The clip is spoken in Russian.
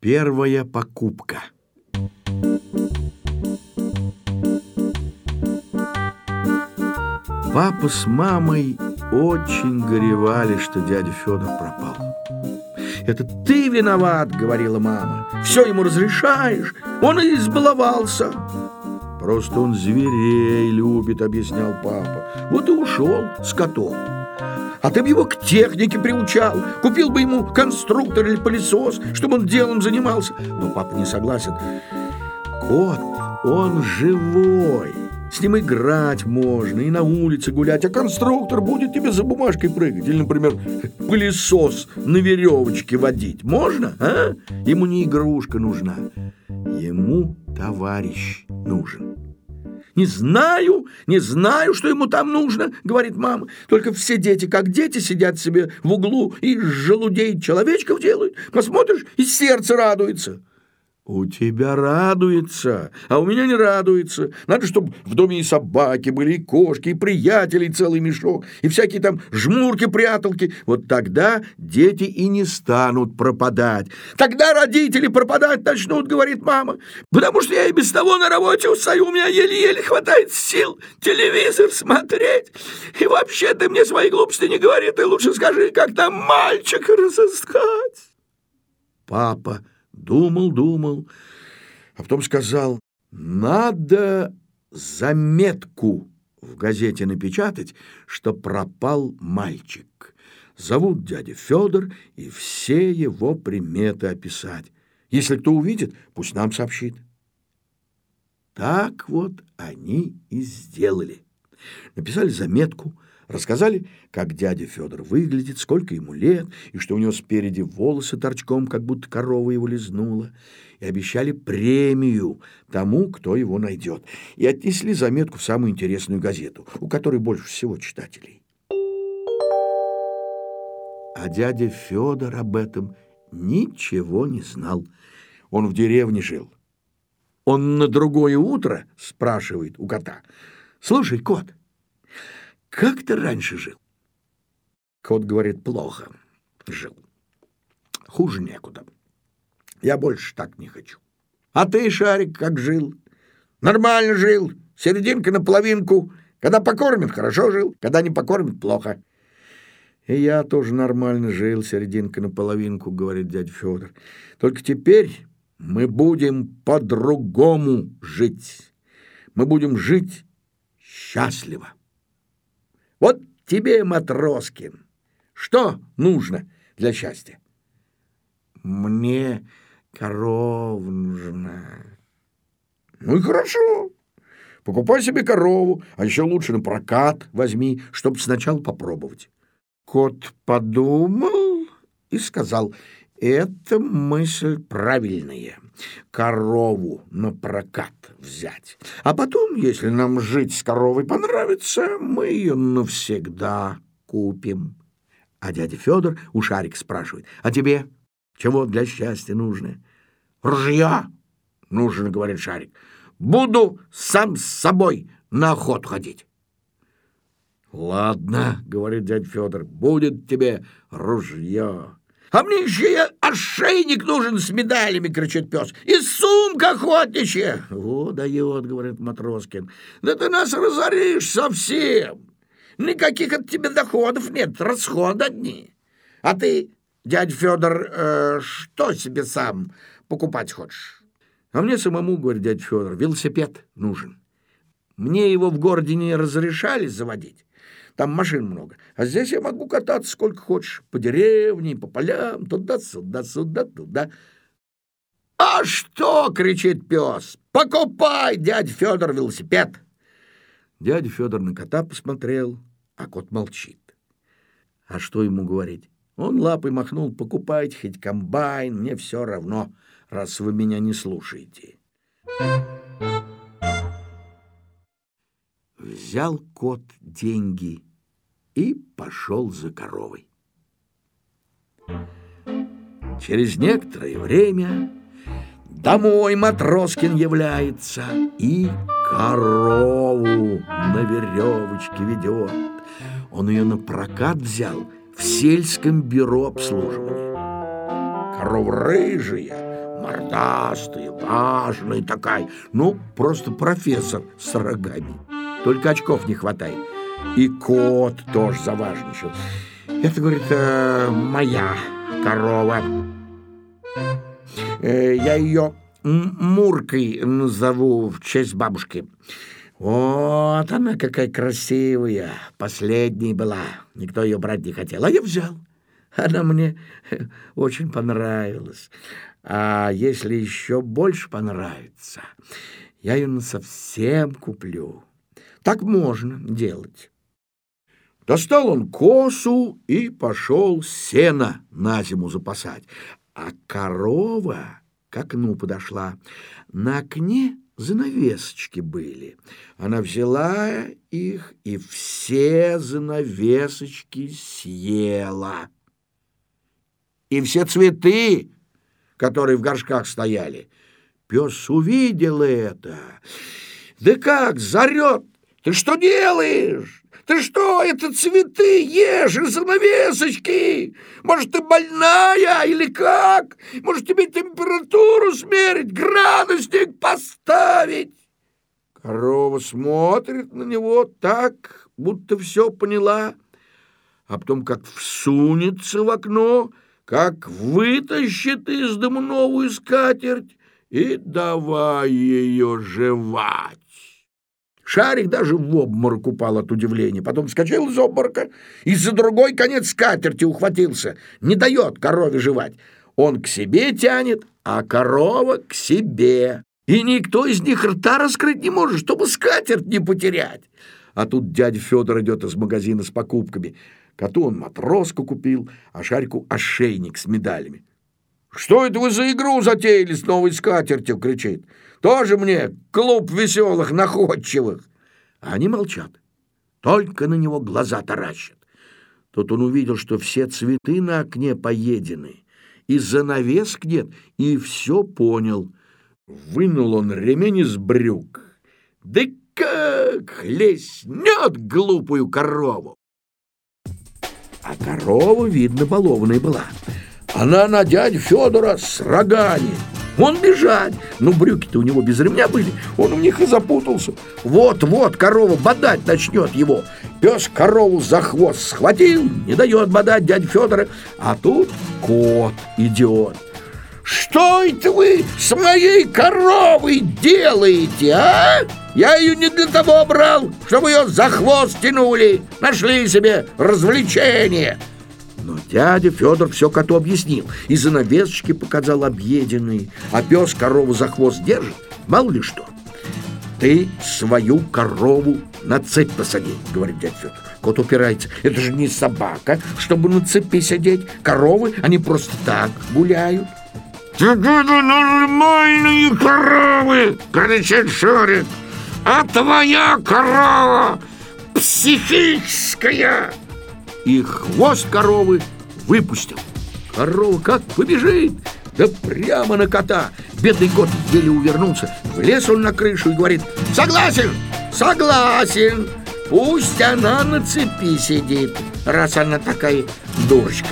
Первая покупка. Папа с мамой очень горевали, что дядя Федор пропал. «Это ты виноват», — говорила мама. «Все ему разрешаешь, он и избаловался». «Просто он зверей любит», — объяснял папа. «Вот и ушел с котом». А ты бы его к технике приучал, купил бы ему конструктор или пылесос, чтобы он делом занимался. Но папа не согласен. Кот, он живой. С ним играть можно и на улице гулять, а конструктор будет тебе за бумажкой прыгать. Или, например, пылесос на веревочке водить. Можно, а? Ему не игрушка нужна, ему товарищ нужен. «Не знаю, не знаю, что ему там нужно», — говорит мама. «Только все дети, как дети, сидят себе в углу и желудей человечков делают. Посмотришь, и сердце радуется». «У тебя радуется, а у меня не радуется. Надо, чтобы в доме и собаки были, и кошки, и приятели, и целый мешок, и всякие там жмурки-пряталки. Вот тогда дети и не станут пропадать. Тогда родители пропадать начнут, говорит мама, потому что я и без того на работе устаю, у меня еле-еле хватает сил телевизор смотреть. И вообще ты мне свои глупости не говори, ты лучше скажи, как там мальчика разыскать». Папа Думал, думал, а потом сказал, надо заметку в газете напечатать, что пропал мальчик. Зовут дядя Федор и все его приметы описать. Если кто увидит, пусть нам сообщит. Так вот они и сделали. Написали заметку, Рассказали, как дядя Федор выглядит, сколько ему лет, и что у него спереди волосы торчком, как будто корова его лизнула, и обещали премию тому, кто его найдет, и отнесли заметку в самую интересную газету, у которой больше всего читателей. А дядя Федор об этом ничего не знал. Он в деревне жил. Он на другое утро спрашивает у кота, «Слушай, кот, как ты раньше жил? Кот говорит, плохо жил. Хуже некуда. Я больше так не хочу. А ты, Шарик, как жил? Нормально жил. Серединка на половинку. Когда покормит, хорошо жил. Когда не покормит, плохо. И я тоже нормально жил, серединка на половинку, говорит дядя Федор. Только теперь мы будем по-другому жить. Мы будем жить счастливо. Вот тебе, Матроскин, что нужно для счастья? Мне коров нужна. Ну и хорошо. Покупай себе корову, а еще лучше на прокат возьми, чтобы сначала попробовать. Кот подумал и сказал, это мысль правильная. Корову на прокат взять. А потом, если нам жить с коровой понравится, мы ее навсегда купим. А дядя Федор у Шарик спрашивает, а тебе чего для счастья нужно? Ружья нужно, говорит Шарик. Буду сам с собой на охоту ходить. Ладно, говорит дядя Федор, будет тебе ружье. А мне еще и ошейник нужен с медалями, кричит пес. И сумка охотничья. О, дает, говорит Матроскин. Да ты нас разоришь совсем. Никаких от тебя доходов нет, расходы одни. А ты, дядя Федор, э, что себе сам покупать хочешь? А мне самому, говорит дядя Федор, велосипед нужен. Мне его в городе не разрешали заводить. Там машин много. А здесь я могу кататься сколько хочешь. По деревне, по полям, туда-сюда, сюда-туда. «А что?» — кричит пес. «Покупай, дядя Федор, велосипед!» Дядя Федор на кота посмотрел, а кот молчит. А что ему говорить? Он лапой махнул, покупайте хоть комбайн, мне все равно, раз вы меня не слушаете. Взял кот деньги и пошел за коровой. Через некоторое время домой Матроскин является и корову на веревочке ведет. Он ее на прокат взял в сельском бюро обслуживания. Корова рыжая, мордастая, важная такая. Ну, просто профессор с рогами. Только очков не хватает. И кот тоже заважничал. Это, говорит, э, моя корова. Э, я ее Муркой назову в честь бабушки. Вот она какая красивая, последней была. Никто ее брать не хотел, а я взял. Она мне очень понравилась. А если еще больше понравится, я ее совсем куплю. Так можно делать. Достал он косу и пошел сено на зиму запасать. А корова к окну подошла. На окне занавесочки были. Она взяла их и все занавесочки съела. И все цветы, которые в горшках стояли. Пес увидел это. Да как, зарет! Ты что делаешь? Ты что, это цветы ешь из занавесочки? Может, ты больная или как? Может, тебе температуру смерить, градусник поставить? Корова смотрит на него так, будто все поняла, а потом как всунется в окно, как вытащит из дома новую скатерть и давай ее жевать. Шарик даже в обморок упал от удивления. Потом вскочил из обморока и за другой конец скатерти ухватился. Не дает корове жевать. Он к себе тянет, а корова к себе. И никто из них рта раскрыть не может, чтобы скатерть не потерять. А тут дядя Федор идет из магазина с покупками. Коту он матроску купил, а Шарику ошейник с медалями. «Что это вы за игру затеяли с новой скатертью?» — кричит. «Тоже мне клуб веселых находчивых!» Они молчат, только на него глаза таращат. Тут он увидел, что все цветы на окне поедены, и занавеск нет, и все понял. Вынул он ремень из брюк. Да как леснет глупую корову! А корова, видно, балованная была. Она на дядю Федора с рогами. Он бежать. Ну, брюки-то у него без ремня были. Он в них и запутался. Вот-вот корова бодать начнет его. Пес корову за хвост схватил, не дает бодать дядю Федора. А тут кот идет. Что это вы с моей коровой делаете, а? Я ее не для того брал, чтобы ее за хвост тянули. Нашли себе развлечение. Но дядя Федор все коту объяснил, и занавесочки показал объеденные, а пес корову за хвост держит, мало ли что. «Ты свою корову на цепь посади», — говорит дядя Федор. Кот упирается. «Это же не собака, чтобы на цепи сидеть. Коровы, они просто так гуляют». «Тебе нормальные коровы!» — кричит Шурик. «А твоя корова психическая!» И хвост коровы выпустил. Корова как побежит, да прямо на кота. Бедный кот еле увернулся. Влез он на крышу и говорит, согласен, согласен. Пусть она на цепи сидит, раз она такая дурочка.